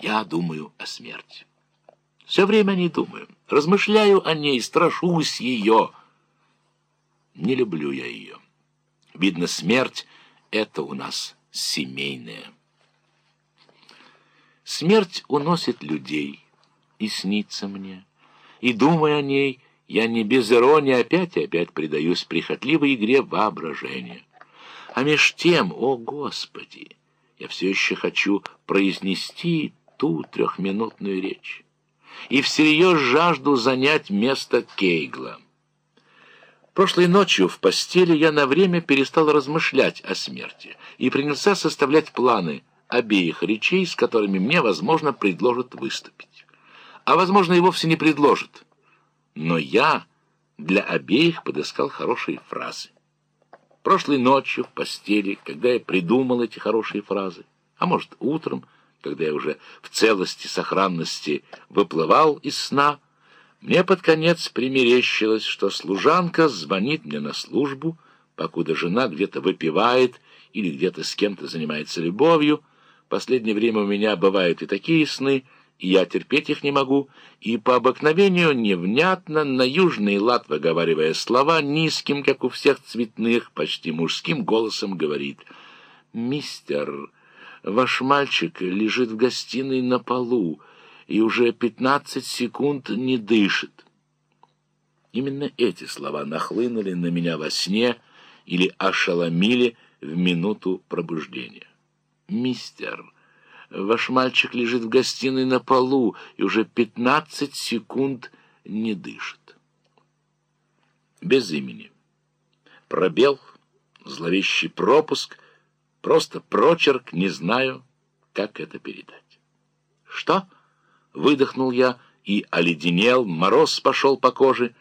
Я думаю о смерти. Все время не думаю. Размышляю о ней, страшусь ее. Не люблю я ее. Видно, смерть — это у нас семейное. Смерть уносит людей, и снится мне. И, думая о ней, я не без иронии опять и опять предаюсь прихотливой игре воображения. А меж тем, о Господи, я все еще хочу произнести ту трехминутную речь. И всерьез жажду занять место Кейгла. Прошлой ночью в постели я на время перестал размышлять о смерти и принялся составлять планы обеих речей, с которыми мне, возможно, предложат выступить. А, возможно, и вовсе не предложат. Но я для обеих подыскал хорошие фразы. Прошлой ночью в постели, когда я придумал эти хорошие фразы, а может, утром, когда я уже в целости, сохранности выплывал из сна, мне под конец примерещилось, что служанка звонит мне на службу, покуда жена где-то выпивает или где-то с кем-то занимается любовью. Последнее время у меня бывают и такие сны, и я терпеть их не могу, и по обыкновению невнятно, на южный лад выговаривая слова, низким, как у всех цветных, почти мужским голосом говорит «Мистер, ваш мальчик лежит в гостиной на полу, и уже пятнадцать секунд не дышит. Именно эти слова нахлынули на меня во сне или ошеломили в минуту пробуждения. «Мистер, ваш мальчик лежит в гостиной на полу и уже пятнадцать секунд не дышит». Без имени. Пробел, зловещий пропуск, просто прочерк, не знаю, как это передать. «Что?» Выдохнул я и оледенел, мороз пошел по коже.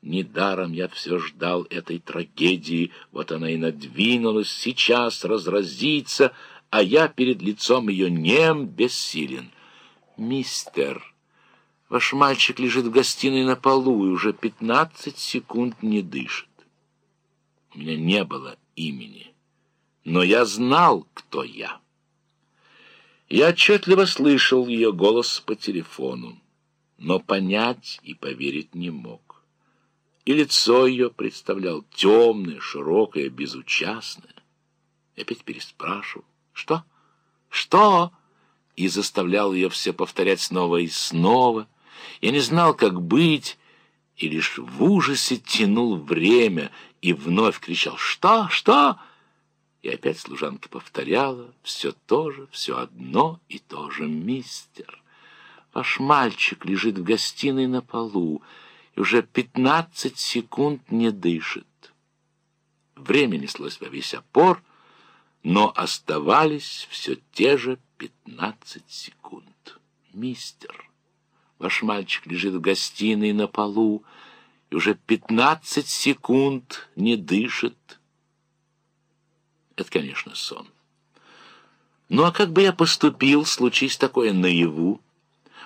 Недаром я все ждал этой трагедии, вот она и надвинулась, сейчас разразится, а я перед лицом ее нем бессилен. «Мистер, ваш мальчик лежит в гостиной на полу и уже пятнадцать секунд не дышит». У меня не было имени, но я знал, кто я. Я отчетливо слышал ее голос по телефону, но понять и поверить не мог. И лицо ее представлял темное, широкое, безучастное. Я опять переспрашивал. «Что? Что?» И заставлял ее все повторять снова и снова. Я не знал, как быть, и лишь в ужасе тянул время и вновь кричал «Что? Что?» И опять служанка повторяла все то же, все одно и то же, мистер. Ваш мальчик лежит в гостиной на полу и уже пятнадцать секунд не дышит. Время неслось во весь опор, но оставались все те же пятнадцать секунд. Мистер, ваш мальчик лежит в гостиной на полу и уже пятнадцать секунд не дышит. Это, конечно, сон. Ну а как бы я поступил, случись такое наяву?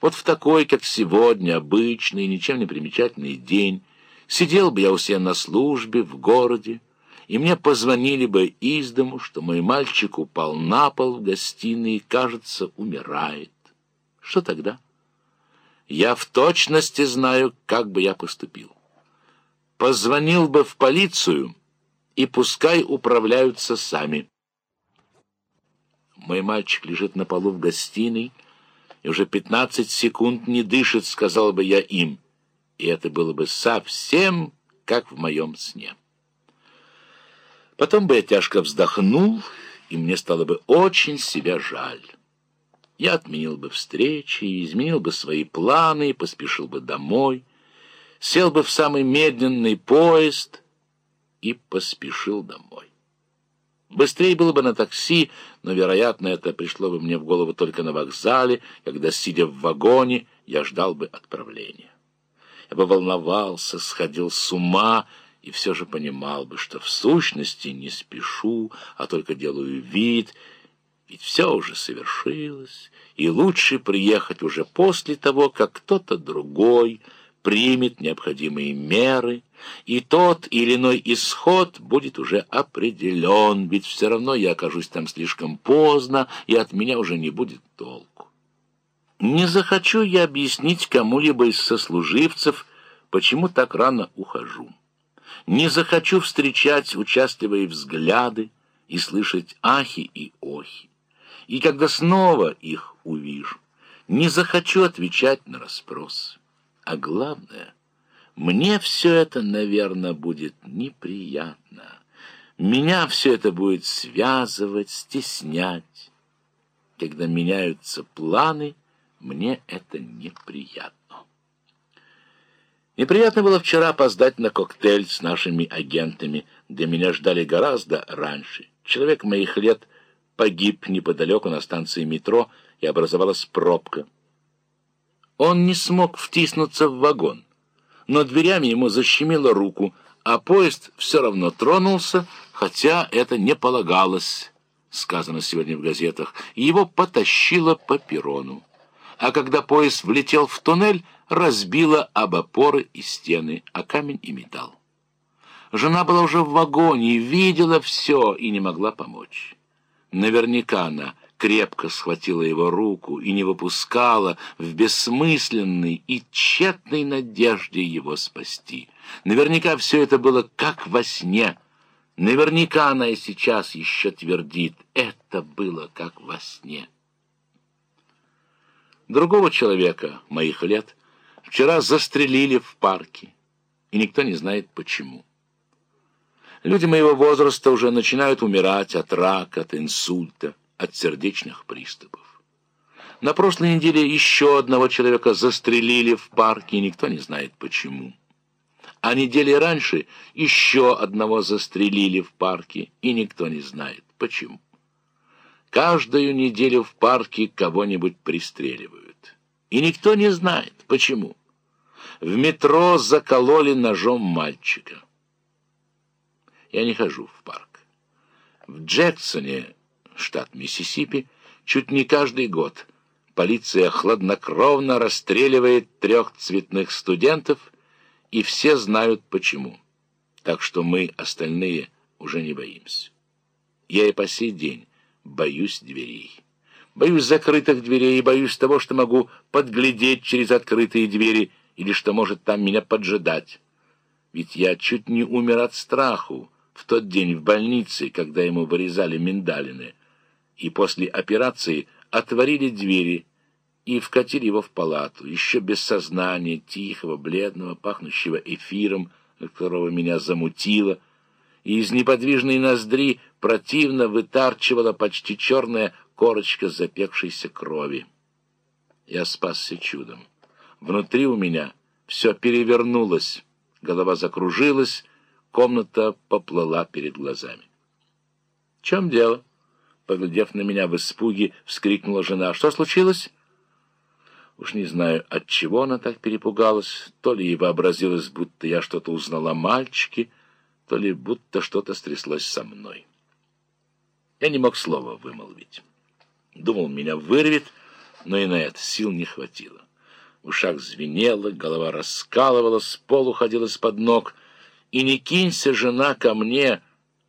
Вот в такой, как сегодня, обычный, ничем не примечательный день, сидел бы я у себя на службе в городе, и мне позвонили бы из дому, что мой мальчик упал на пол в гостиной и, кажется, умирает. Что тогда? Я в точности знаю, как бы я поступил. Позвонил бы в полицию — и пускай управляются сами. Мой мальчик лежит на полу в гостиной и уже пятнадцать секунд не дышит, сказал бы я им, и это было бы совсем как в моем сне. Потом бы я тяжко вздохнул, и мне стало бы очень себя жаль. Я отменил бы встречи, изменил бы свои планы поспешил бы домой, сел бы в самый медленный поезд — и поспешил домой. Быстрее было бы на такси, но, вероятно, это пришло бы мне в голову только на вокзале, когда, сидя в вагоне, я ждал бы отправления. Я бы волновался, сходил с ума и все же понимал бы, что в сущности не спешу, а только делаю вид, ведь все уже совершилось, и лучше приехать уже после того, как кто-то другой — примет необходимые меры, и тот или иной исход будет уже определен, ведь все равно я окажусь там слишком поздно, и от меня уже не будет толку. Не захочу я объяснить кому-либо из сослуживцев, почему так рано ухожу. Не захочу встречать участливые взгляды и слышать ахи и охи. И когда снова их увижу, не захочу отвечать на расспрос. А главное, мне все это, наверное, будет неприятно. Меня все это будет связывать, стеснять. Когда меняются планы — мне это неприятно. Неприятно было вчера опоздать на коктейль с нашими агентами, где меня ждали гораздо раньше. Человек моих лет погиб неподалеку на станции метро, и образовалась пробка. Он не смог втиснуться в вагон, но дверями ему защемило руку, а поезд все равно тронулся, хотя это не полагалось, сказано сегодня в газетах, его потащило по перрону а когда поезд влетел в туннель, разбила об опоры и стены, а камень и металл. Жена была уже в вагоне, видела все и не могла помочь. Наверняка она крепко схватила его руку и не выпускала в бессмысленной и тщетной надежде его спасти. Наверняка все это было как во сне. Наверняка она и сейчас еще твердит, это было как во сне. Другого человека, моих лет, вчера застрелили в парке, и никто не знает почему. Люди моего возраста уже начинают умирать от рака, от инсульта, от сердечных приступов. На прошлой неделе еще одного человека застрелили в парке, и никто не знает почему. А недели раньше еще одного застрелили в парке, и никто не знает почему. Каждую неделю в парке кого-нибудь пристреливают. И никто не знает, почему. В метро закололи ножом мальчика. Я не хожу в парк. В Джексоне, штат Миссисипи, чуть не каждый год полиция хладнокровно расстреливает трех цветных студентов, и все знают почему. Так что мы, остальные, уже не боимся. Я и по сей день боюсь дверей. Боюсь закрытых дверей и боюсь того, что могу подглядеть через открытые двери или что может там меня поджидать. Ведь я чуть не умер от страху в тот день в больнице, когда ему вырезали миндалины, и после операции отворили двери и вкатили его в палату, еще без сознания, тихого, бледного, пахнущего эфиром, которого меня замутило, и из неподвижной ноздри противно вытарчивала почти черная корочка запекшейся крови. Я спасся чудом. Внутри у меня все перевернулось, голова закружилась, комната поплыла перед глазами. — В чем дело? — поглядев на меня в испуге, вскрикнула жена. — Что случилось? Уж не знаю, от чего она так перепугалась, то ли ей вообразилось, будто я что-то узнала о мальчике, то ли будто что-то стряслось со мной. Я не мог слова вымолвить. Думал, меня вырвет, но и на это сил не хватило. В ушах звенело, голова раскалывалась, пол уходил из-под ног. И не кинься жена ко мне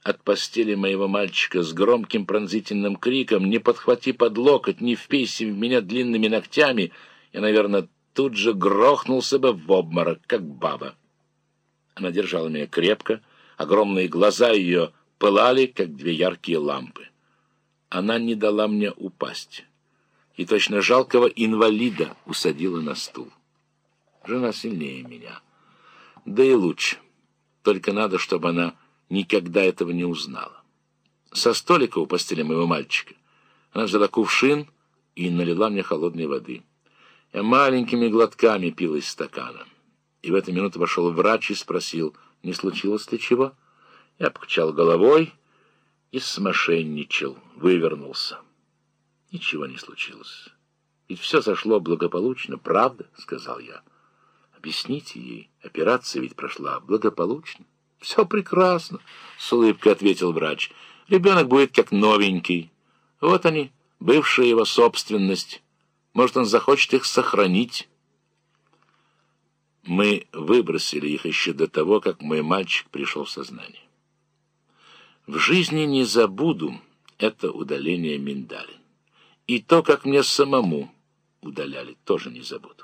от постели моего мальчика с громким пронзительным криком, не подхвати под локоть, не впейся в меня длинными ногтями, я, наверное, тут же грохнулся бы в обморок, как баба. Она держала меня крепко, огромные глаза ее — пылали, как две яркие лампы. Она не дала мне упасть и точно жалкого инвалида усадила на стул. Жена сильнее меня. Да и лучше. Только надо, чтобы она никогда этого не узнала. Со столика у постели моего мальчика она взяла кувшин и налила мне холодной воды. Я маленькими глотками пил из стакана. И в эту минуту вошел врач и спросил, не случилось ли чего? Я покачал головой и смошенничал, вывернулся. Ничего не случилось. Ведь все сошло благополучно, правда, — сказал я. Объясните ей, операция ведь прошла благополучно. Все прекрасно, — с улыбкой ответил врач. Ребенок будет как новенький. Вот они, бывшая его собственность. Может, он захочет их сохранить. Мы выбросили их еще до того, как мой мальчик пришел в сознание. В жизни не забуду это удаление миндалин. И то, как мне самому удаляли, тоже не забуду.